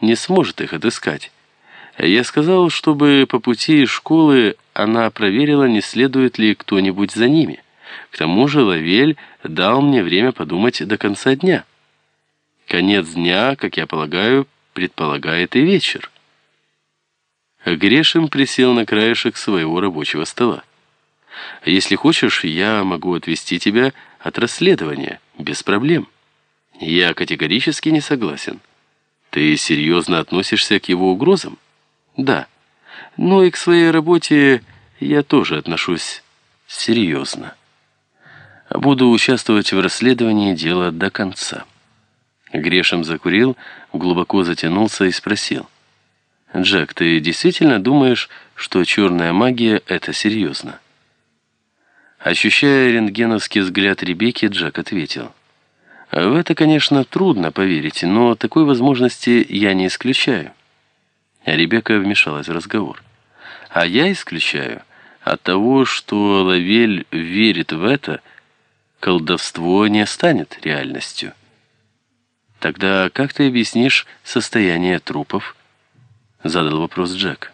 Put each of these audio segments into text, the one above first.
не сможет их отыскать. Я сказал, чтобы по пути из школы она проверила, не следует ли кто-нибудь за ними. К тому же Лавель дал мне время подумать до конца дня. Конец дня, как я полагаю, предполагает и вечер. Грешим присел на краешек своего рабочего стола. «Если хочешь, я могу отвести тебя от расследования, без проблем». «Я категорически не согласен». «Ты серьезно относишься к его угрозам?» «Да. Но и к своей работе я тоже отношусь серьезно. Буду участвовать в расследовании дела до конца». Грешем закурил, глубоко затянулся и спросил. «Джек, ты действительно думаешь, что черная магия — это серьезно?» Ощущая рентгеновский взгляд Ребекки, Джек ответил. «В это, конечно, трудно поверить, но такой возможности я не исключаю». Ребекка вмешалась в разговор. «А я исключаю от того, что Лавель верит в это, колдовство не станет реальностью». «Тогда как ты объяснишь состояние трупов?» Задал вопрос Джек.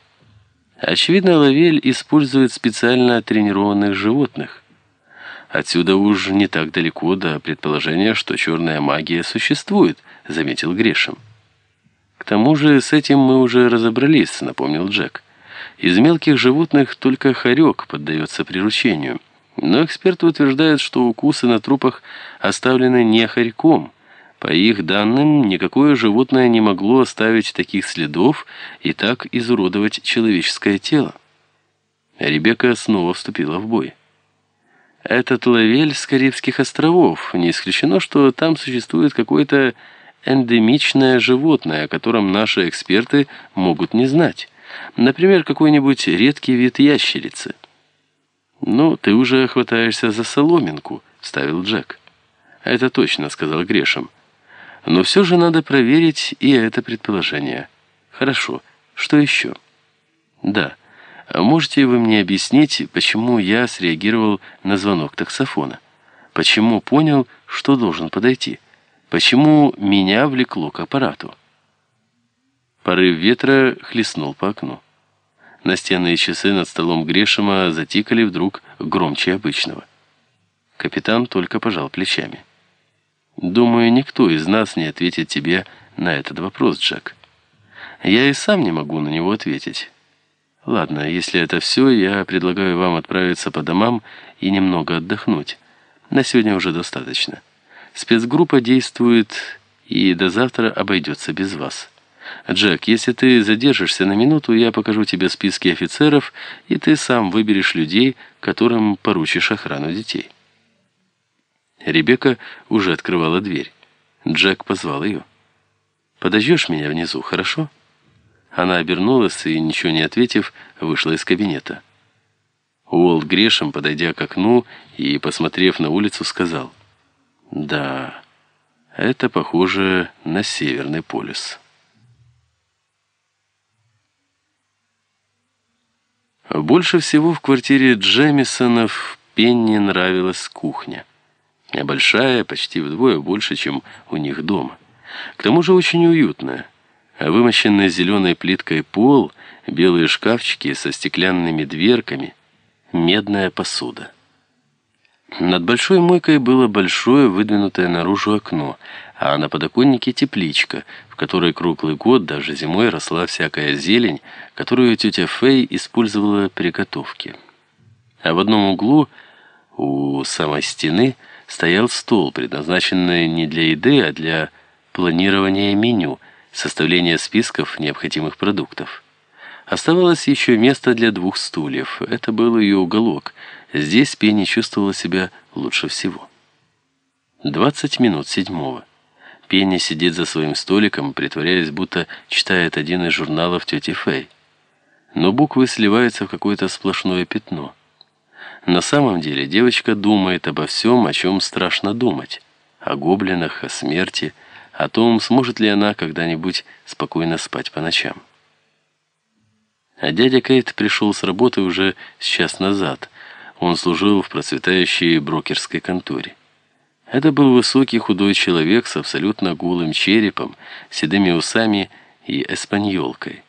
Очевидно, Лавель использует специально тренированных животных. Отсюда уж не так далеко до предположения, что черная магия существует, заметил Грешем. К тому же с этим мы уже разобрались, напомнил Джек. Из мелких животных только хорек поддается приручению. Но эксперты утверждают, что укусы на трупах оставлены не хорьком, по их данным, никакое животное не могло оставить таких следов и так изуродовать человеческое тело. Ребекка снова вступила в бой. Этот лавель с Карибских островов. Не исключено, что там существует какое-то эндемичное животное, о котором наши эксперты могут не знать. Например, какой-нибудь редкий вид ящерицы. «Ну, ты уже хватаешься за соломинку», — ставил Джек. «Это точно», — сказал Грешем. Но все же надо проверить и это предположение. Хорошо. Что еще? Да. Можете вы мне объяснить, почему я среагировал на звонок таксофона? Почему понял, что должен подойти? Почему меня влекло к аппарату? Порыв ветра хлестнул по окну. Настенные часы над столом Грешема затикали вдруг громче обычного. Капитан только пожал плечами. Думаю, никто из нас не ответит тебе на этот вопрос, Джек. Я и сам не могу на него ответить. Ладно, если это все, я предлагаю вам отправиться по домам и немного отдохнуть. На сегодня уже достаточно. Спецгруппа действует и до завтра обойдется без вас. Джек, если ты задержишься на минуту, я покажу тебе списки офицеров, и ты сам выберешь людей, которым поручишь охрану детей. Ребекка уже открывала дверь. Джек позвал ее. «Подождешь меня внизу, хорошо?» Она обернулась и, ничего не ответив, вышла из кабинета. Уолт Грешем, подойдя к окну и, посмотрев на улицу, сказал, «Да, это похоже на Северный полюс». Больше всего в квартире Джемисонов Пенни нравилась кухня. Большая, почти вдвое больше, чем у них дома. К тому же очень уютная. Вымощенный зеленой плиткой пол, белые шкафчики со стеклянными дверками, медная посуда. Над большой мойкой было большое выдвинутое наружу окно, а на подоконнике тепличка, в которой круглый год даже зимой росла всякая зелень, которую тетя Фэй использовала при готовке. А в одном углу, у самой стены, стоял стол, предназначенный не для еды, а для планирования меню, составления списков необходимых продуктов. Оставалось еще место для двух стульев. Это был ее уголок. Здесь Пенни чувствовала себя лучше всего. 20 минут седьмого. Пенни сидит за своим столиком, притворяясь, будто читает один из журналов тети Фэй. Но буквы сливаются в какое-то сплошное пятно. На самом деле девочка думает обо всем, о чем страшно думать. О гоблинах, о смерти, о том, сможет ли она когда-нибудь спокойно спать по ночам. А дядя Кейт пришел с работы уже с час назад. Он служил в процветающей брокерской конторе. Это был высокий худой человек с абсолютно голым черепом, седыми усами и эспаньолкой.